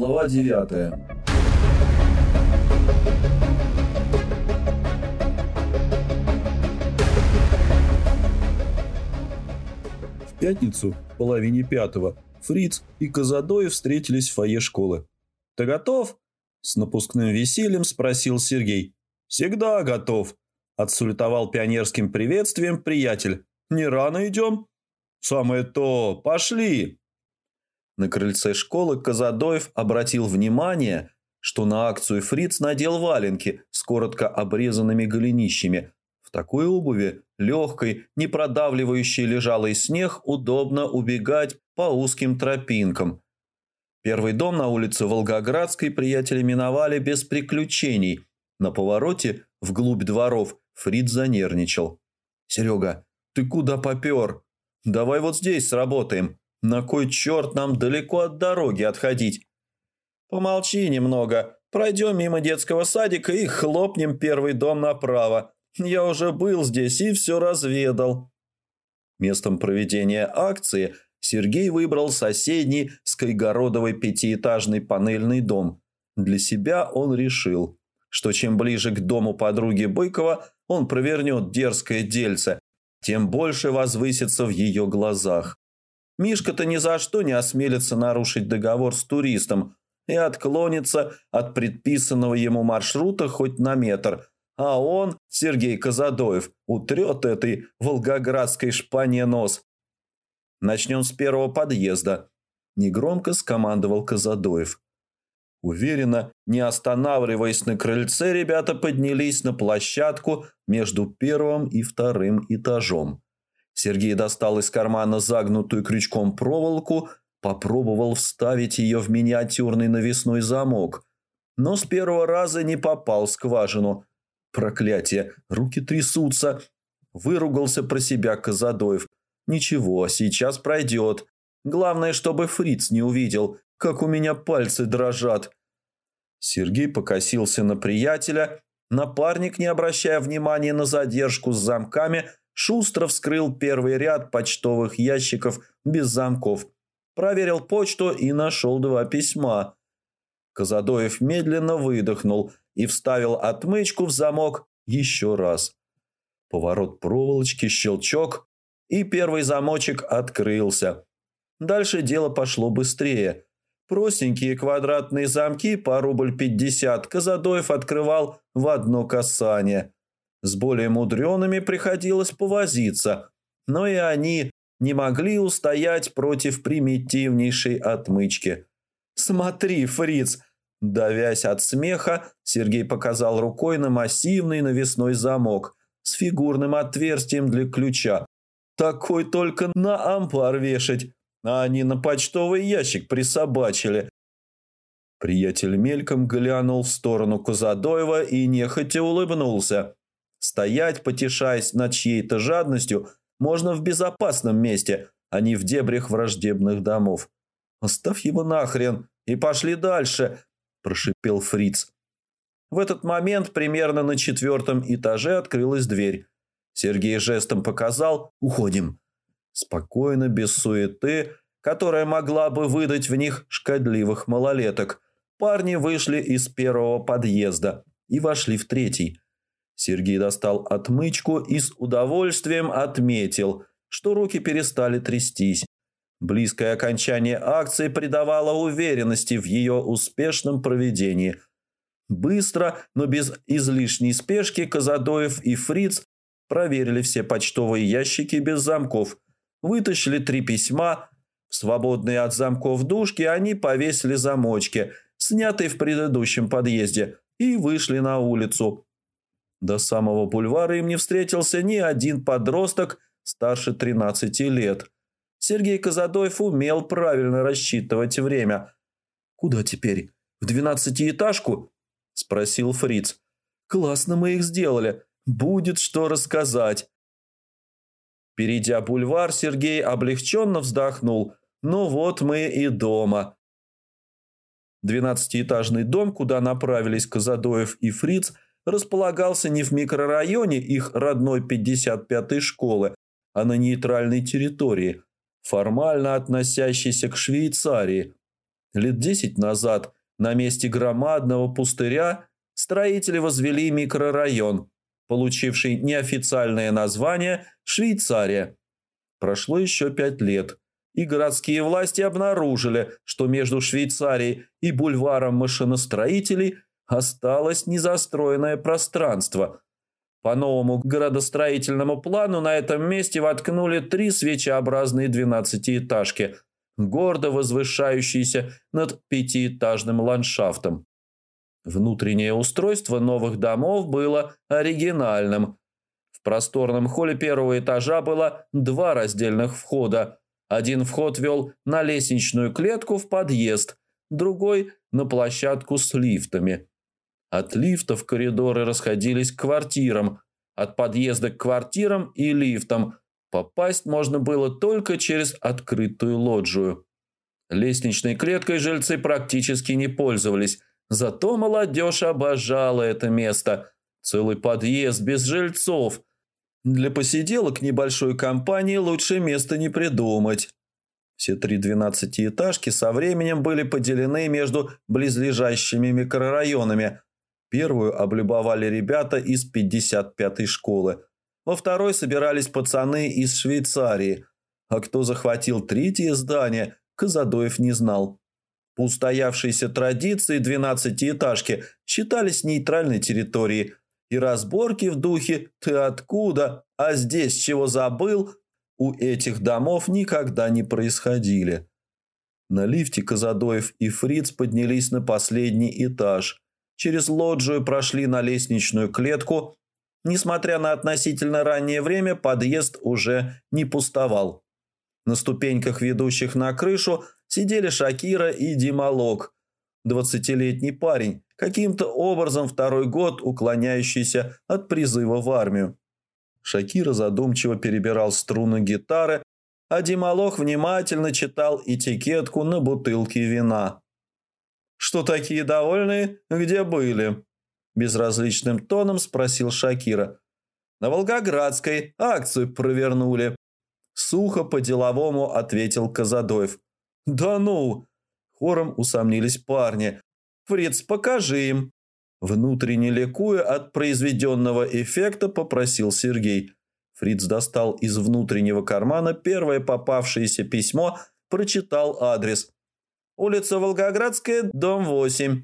Глава 9 В пятницу, в половине пятого, Фриц и Казадоев встретились в фойе школы. «Ты готов?» – с напускным весельем спросил Сергей. «Всегда готов», – отсулетовал пионерским приветствием приятель. «Не рано идем?» «Самое то, пошли!» На крыльце школы Казадоев обратил внимание, что на акцию Фриц надел валенки с коротко обрезанными голенищами. В такой обуви, легкой, не продавливающей лежалый снег, удобно убегать по узким тропинкам. Первый дом на улице Волгоградской приятели миновали без приключений. На повороте, вглубь дворов, Фриц занервничал. «Серега, ты куда попер? Давай вот здесь сработаем. На кой черт нам далеко от дороги отходить? Помолчи немного. Пройдем мимо детского садика и хлопнем первый дом направо. Я уже был здесь и все разведал. Местом проведения акции Сергей выбрал соседний Скайгородовый пятиэтажный панельный дом. Для себя он решил, что чем ближе к дому подруги Быкова он провернет дерзкое дельце, тем больше возвысится в ее глазах. Мишка-то ни за что не осмелится нарушить договор с туристом и отклонится от предписанного ему маршрута хоть на метр, а он, Сергей Казадоев, утрет этой волгоградской шпане нос. «Начнем с первого подъезда», – негромко скомандовал Казадоев. Уверенно, не останавливаясь на крыльце, ребята поднялись на площадку между первым и вторым этажом. Сергей достал из кармана загнутую крючком проволоку, попробовал вставить ее в миниатюрный навесной замок, но с первого раза не попал в скважину. Проклятие, руки трясутся. Выругался про себя Казадоев. Ничего, сейчас пройдет. Главное, чтобы Фриц не увидел, как у меня пальцы дрожат. Сергей покосился на приятеля. Напарник, не обращая внимания на задержку с замками, шустро вскрыл первый ряд почтовых ящиков без замков, проверил почту и нашел два письма. Казадоев медленно выдохнул и вставил отмычку в замок еще раз. Поворот проволочки, щелчок, и первый замочек открылся. Дальше дело пошло быстрее. Простенькие квадратные замки по рубль пятьдесят Казадоев открывал в одно касание – с более мудреными приходилось повозиться, но и они не могли устоять против примитивнейшей отмычки. «Смотри, фриц!» Давясь от смеха, Сергей показал рукой на массивный навесной замок с фигурным отверстием для ключа. Такой только на ампар вешать, а они на почтовый ящик присобачили. Приятель мельком глянул в сторону Кузадоева и нехотя улыбнулся. Стоять, потешаясь над чьей-то жадностью, можно в безопасном месте, а не в дебрях враждебных домов. «Оставь его нахрен и пошли дальше», – прошипел Фриц. В этот момент примерно на четвертом этаже открылась дверь. Сергей жестом показал «Уходим». Спокойно, без суеты, которая могла бы выдать в них шкодливых малолеток, парни вышли из первого подъезда и вошли в третий – Сергей достал отмычку и с удовольствием отметил, что руки перестали трястись. Близкое окончание акции придавало уверенности в ее успешном проведении. Быстро, но без излишней спешки Казадоев и Фриц проверили все почтовые ящики без замков, вытащили три письма. Свободные от замков дужки они повесили замочки, снятые в предыдущем подъезде, и вышли на улицу. До самого бульвара им не встретился ни один подросток старше 13 лет. Сергей Казадоев умел правильно рассчитывать время. «Куда теперь? В двенадцатиэтажку?» – спросил Фриц. «Классно мы их сделали. Будет что рассказать». Перейдя бульвар, Сергей облегченно вздохнул. «Ну вот мы и дома». Двенадцатиэтажный дом, куда направились Казадоев и Фриц – располагался не в микрорайоне их родной 55-й школы, а на нейтральной территории, формально относящейся к Швейцарии. Лет десять назад на месте громадного пустыря строители возвели микрорайон, получивший неофициальное название «Швейцария». Прошло еще пять лет, и городские власти обнаружили, что между Швейцарией и бульваром машиностроителей осталось незастроенное пространство. По новому градостроительному плану на этом месте воткнули три свечеобразные двенадцатиэтажки, гордо возвышающиеся над пятиэтажным ландшафтом. Внутреннее устройство новых домов было оригинальным. В просторном холле первого этажа было два раздельных входа. Один вход вел на лестничную клетку в подъезд, другой – на площадку с лифтами. От лифтов коридоры расходились к квартирам, от подъезда к квартирам и лифтам. Попасть можно было только через открытую лоджию. Лестничной клеткой жильцы практически не пользовались, зато молодежь обожала это место. Целый подъезд без жильцов. Для посиделок небольшой компании лучше места не придумать. Все три двенадцатиэтажки со временем были поделены между близлежащими микрорайонами – Первую облюбовали ребята из 55-й школы. Во второй собирались пацаны из Швейцарии. А кто захватил третье здание, Казадоев не знал. По устоявшейся традиции двенадцатиэтажки считались нейтральной территорией, и разборки в духе «ты откуда?», а здесь чего забыл, у этих домов никогда не происходили. На лифте Казадоев и Фриц поднялись на последний этаж – через лоджию прошли на лестничную клетку. Несмотря на относительно раннее время, подъезд уже не пустовал. На ступеньках, ведущих на крышу, сидели Шакира и Дималок. Двадцатилетний парень, каким-то образом второй год уклоняющийся от призыва в армию. Шакира задумчиво перебирал струны гитары, а Дималох внимательно читал этикетку на бутылке вина. «Что такие довольные? Где были?» Безразличным тоном спросил Шакира. «На Волгоградской акцию провернули». Сухо по-деловому ответил Казадоев. «Да ну!» Хором усомнились парни. «Фриц, покажи им!» Внутренне ликуя от произведенного эффекта, попросил Сергей. Фриц достал из внутреннего кармана первое попавшееся письмо, прочитал адрес. Улица Волгоградская, дом 8».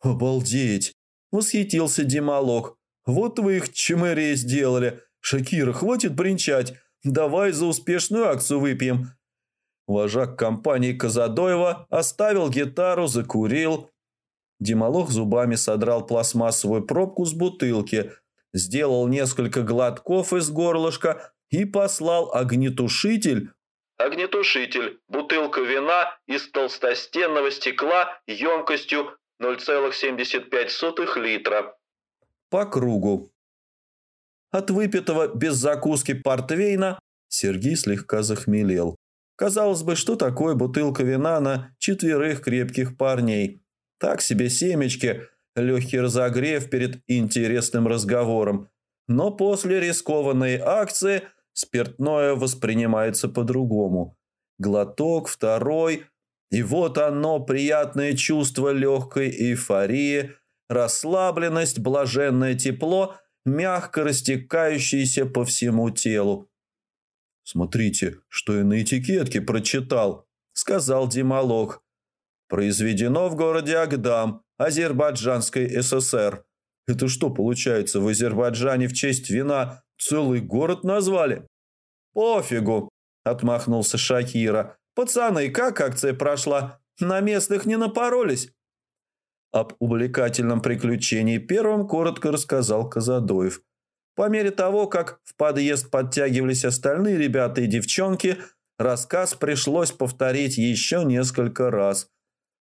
«Обалдеть!» – восхитился Дималог. «Вот вы их чмырей сделали. Шакира, хватит бренчать. Давай за успешную акцию выпьем». Вожак компании Казадоева оставил гитару, закурил. Дималох зубами содрал пластмассовую пробку с бутылки, сделал несколько глотков из горлышка и послал огнетушитель Огнетушитель. Бутылка вина из толстостенного стекла емкостью 0,75 литра. По кругу. От выпитого без закуски портвейна Сергей слегка захмелел. Казалось бы, что такое бутылка вина на четверых крепких парней? Так себе семечки, легкий разогрев перед интересным разговором. Но после рискованной акции – спиртное воспринимается по-другому. Глоток, второй, и вот оно, приятное чувство легкой эйфории, расслабленность, блаженное тепло, мягко растекающееся по всему телу. «Смотрите, что я на этикетке прочитал», — сказал Дималог. «Произведено в городе Агдам, Азербайджанской ССР. Это что получается, в Азербайджане в честь вина Целый город назвали. Пофигу, отмахнулся Шакира. Пацаны, как акция прошла? На местных не напоролись? Об увлекательном приключении первым коротко рассказал Казадоев. По мере того, как в подъезд подтягивались остальные ребята и девчонки, рассказ пришлось повторить еще несколько раз.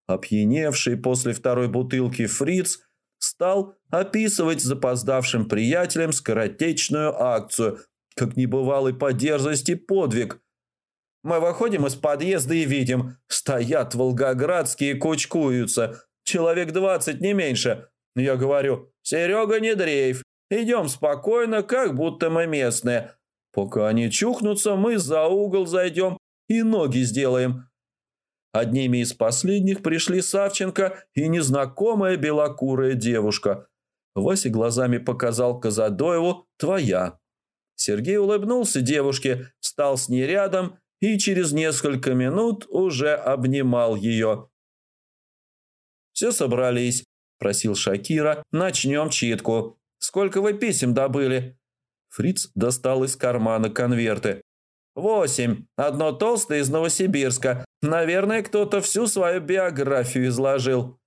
Опьяневший после второй бутылки фриц – стал описывать запоздавшим приятелям скоротечную акцию, как небывалый по дерзости подвиг. Мы выходим из подъезда и видим, стоят волгоградские кучкуются, человек двадцать не меньше. Я говорю, Серега, не дрейф, идем спокойно, как будто мы местные. Пока они чухнутся, мы за угол зайдем и ноги сделаем. Одними из последних пришли Савченко и незнакомая белокурая девушка. Вася глазами показал Казадоеву «твоя». Сергей улыбнулся девушке, встал с ней рядом и через несколько минут уже обнимал ее. «Все собрались», – просил Шакира. «Начнем читку. Сколько вы писем добыли?» Фриц достал из кармана конверты. «Восемь. Одно толстое из Новосибирска. Наверное, кто-то всю свою биографию изложил».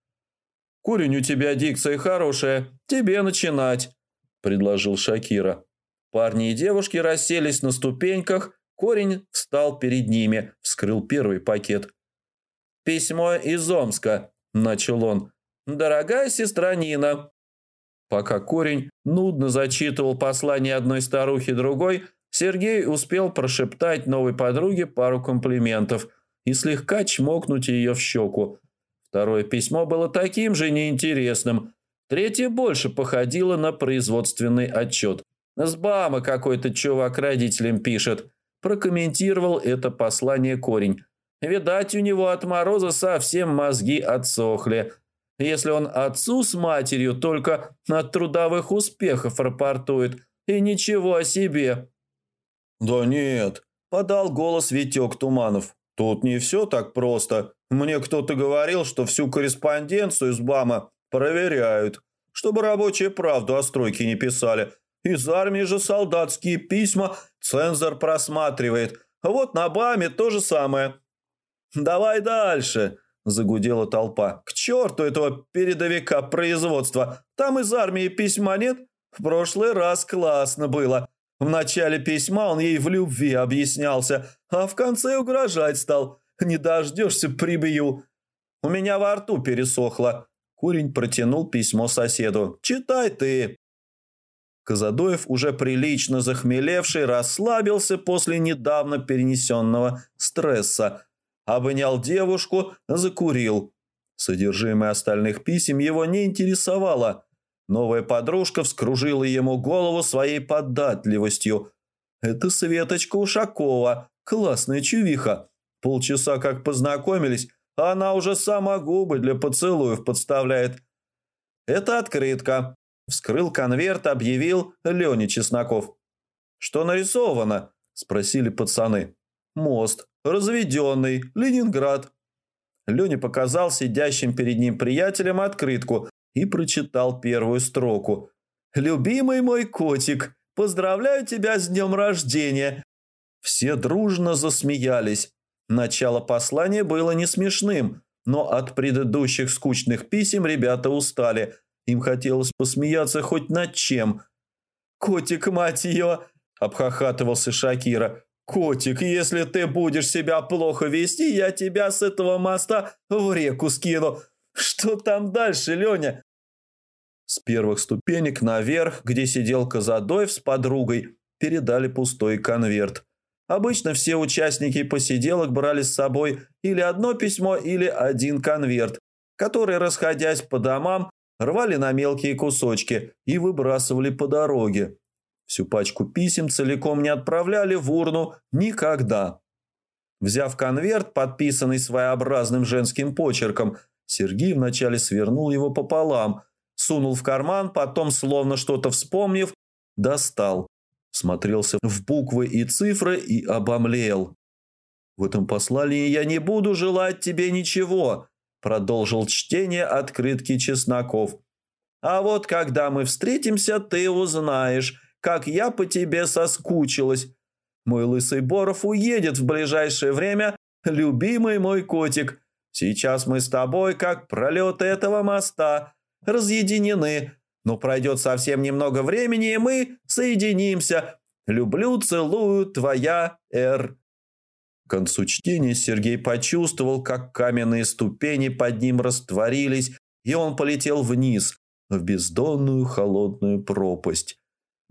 «Курень у тебя дикция хорошая. Тебе начинать», – предложил Шакира. Парни и девушки расселись на ступеньках. Корень встал перед ними, вскрыл первый пакет. «Письмо из Омска», – начал он. «Дорогая сестра Нина». Пока Корень нудно зачитывал послание одной старухи другой, Сергей успел прошептать новой подруге пару комплиментов и слегка чмокнуть ее в щеку. Второе письмо было таким же неинтересным. Третье больше походило на производственный отчет. С Бама какой-то чувак родителям пишет. Прокомментировал это послание корень. Видать, у него от мороза совсем мозги отсохли. Если он отцу с матерью только от трудовых успехов рапортует, и ничего о себе. «Да нет», – подал голос Витек Туманов. «Тут не все так просто. Мне кто-то говорил, что всю корреспонденцию из БАМа проверяют, чтобы рабочие правду о стройке не писали. Из армии же солдатские письма цензор просматривает. Вот на БАМе то же самое». «Давай дальше», – загудела толпа. «К черту этого передовика производства. Там из армии письма нет? В прошлый раз классно было. В начале письма он ей в любви объяснялся, а в конце угрожать стал. Не дождешься, прибью. У меня во рту пересохло. Курень протянул письмо соседу. «Читай ты». Казадоев, уже прилично захмелевший, расслабился после недавно перенесенного стресса. Обнял девушку, закурил. Содержимое остальных писем его не интересовало – Новая подружка вскружила ему голову своей податливостью. «Это Светочка Ушакова, классная чувиха. Полчаса как познакомились, а она уже сама губы для поцелуев подставляет. Это открытка. Вскрыл конверт, объявил Леня Чесноков. «Что нарисовано?» – спросили пацаны. «Мост. Разведенный. Ленинград». Леня показал сидящим перед ним приятелям открытку, и прочитал первую строку. «Любимый мой котик, поздравляю тебя с днем рождения!» Все дружно засмеялись. Начало послания было не смешным, но от предыдущих скучных писем ребята устали. Им хотелось посмеяться хоть над чем. «Котик, мать ее!» – обхохатывался Шакира. «Котик, если ты будешь себя плохо вести, я тебя с этого моста в реку скину. Что там дальше, Леня? С первых ступенек наверх, где сидел Казадоев с подругой, передали пустой конверт. Обычно все участники посиделок брали с собой или одно письмо, или один конверт, который, расходясь по домам, рвали на мелкие кусочки и выбрасывали по дороге. Всю пачку писем целиком не отправляли в урну никогда. Взяв конверт, подписанный своеобразным женским почерком, Сергей вначале свернул его пополам, сунул в карман, потом, словно что-то вспомнив, достал. Смотрелся в буквы и цифры и обомлел. «В этом послании я не буду желать тебе ничего», продолжил чтение открытки Чесноков. «А вот когда мы встретимся, ты узнаешь, как я по тебе соскучилась. Мой лысый Боров уедет в ближайшее время, любимый мой котик. Сейчас мы с тобой, как пролеты этого моста, разъединены, но пройдет совсем немного времени, и мы соединимся. Люблю, целую, твоя Р. К концу чтения Сергей почувствовал, как каменные ступени под ним растворились, и он полетел вниз, в бездонную холодную пропасть.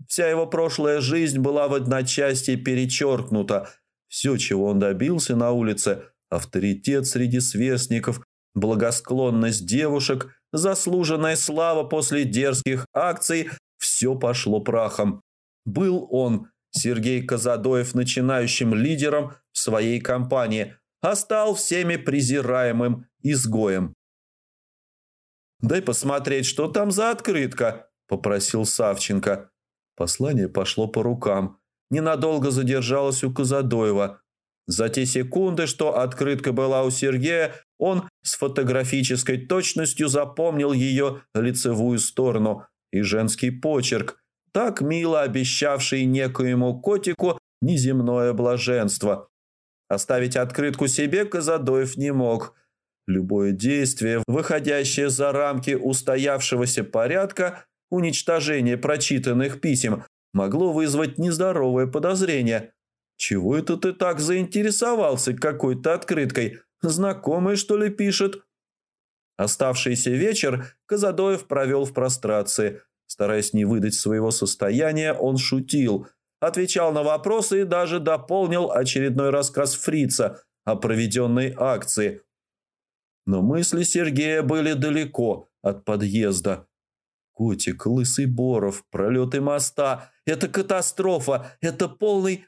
Вся его прошлая жизнь была в одночасье перечеркнута. Все, чего он добился на улице – авторитет среди сверстников, благосклонность девушек, заслуженная слава после дерзких акций – все пошло прахом. Был он, Сергей Казадоев, начинающим лидером в своей компании, а стал всеми презираемым изгоем. «Дай посмотреть, что там за открытка», – попросил Савченко. Послание пошло по рукам. Ненадолго задержалось у Казадоева. За те секунды, что открытка была у Сергея, он с фотографической точностью запомнил ее лицевую сторону и женский почерк, так мило обещавший некоему котику неземное блаженство. Оставить открытку себе Казадоев не мог. Любое действие, выходящее за рамки устоявшегося порядка, уничтожение прочитанных писем, могло вызвать нездоровое подозрение. «Чего это ты так заинтересовался какой-то открыткой? Знакомый, что ли, пишет?» Оставшийся вечер Казадоев провел в прострации. Стараясь не выдать своего состояния, он шутил, отвечал на вопросы и даже дополнил очередной рассказ Фрица о проведенной акции. Но мысли Сергея были далеко от подъезда. Котик, лысый Боров, пролеты моста – это катастрофа, это полный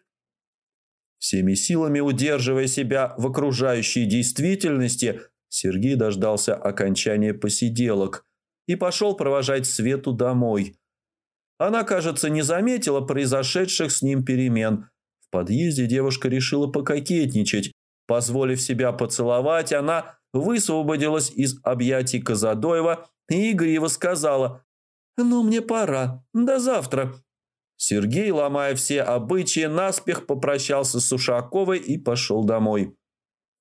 Всеми силами удерживая себя в окружающей действительности, Сергей дождался окончания посиделок и пошел провожать Свету домой. Она, кажется, не заметила произошедших с ним перемен. В подъезде девушка решила пококетничать. Позволив себя поцеловать, она высвободилась из объятий Казадоева и игриво сказала «Ну, мне пора. До завтра». Сергей, ломая все обычаи, наспех попрощался с Ушаковой и пошел домой.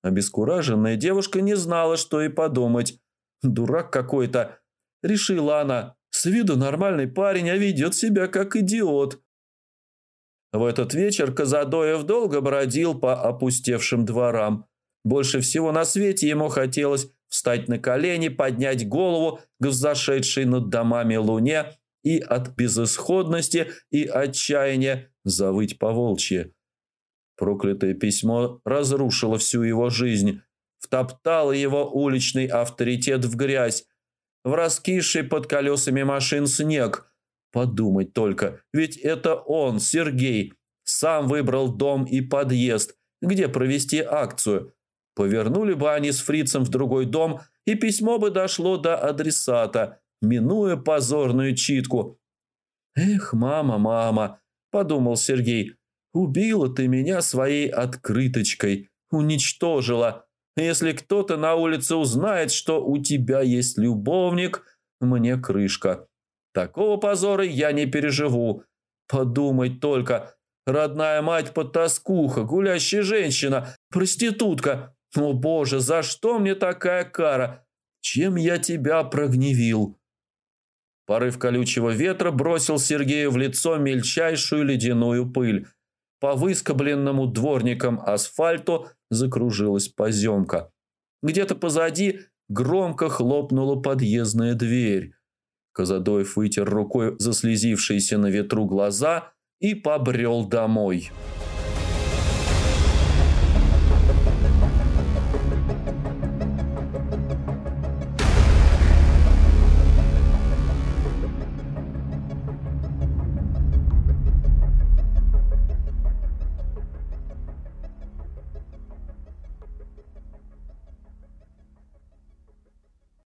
Обескураженная девушка не знала, что и подумать. «Дурак какой-то!» – решила она. «С виду нормальный парень, а ведет себя как идиот». В этот вечер Казадоев долго бродил по опустевшим дворам. Больше всего на свете ему хотелось встать на колени, поднять голову к взошедшей над домами луне и от безысходности и отчаяния завыть по-волчьи. Проклятое письмо разрушило всю его жизнь, втоптало его уличный авторитет в грязь, в раскисший под колесами машин снег. Подумать только, ведь это он, Сергей, сам выбрал дом и подъезд, где провести акцию. Повернули бы они с фрицем в другой дом, и письмо бы дошло до адресата – минуя позорную читку. «Эх, мама, мама», – подумал Сергей, – «убила ты меня своей открыточкой, уничтожила. Если кто-то на улице узнает, что у тебя есть любовник, мне крышка. Такого позора я не переживу. Подумать только, родная мать-потаскуха, гулящая женщина, проститутка. О боже, за что мне такая кара? Чем я тебя прогневил?» Порыв колючего ветра бросил Сергею в лицо мельчайшую ледяную пыль. По выскобленному дворникам асфальту закружилась поземка. Где-то позади громко хлопнула подъездная дверь. Казадоев вытер рукой заслезившиеся на ветру глаза и побрел домой.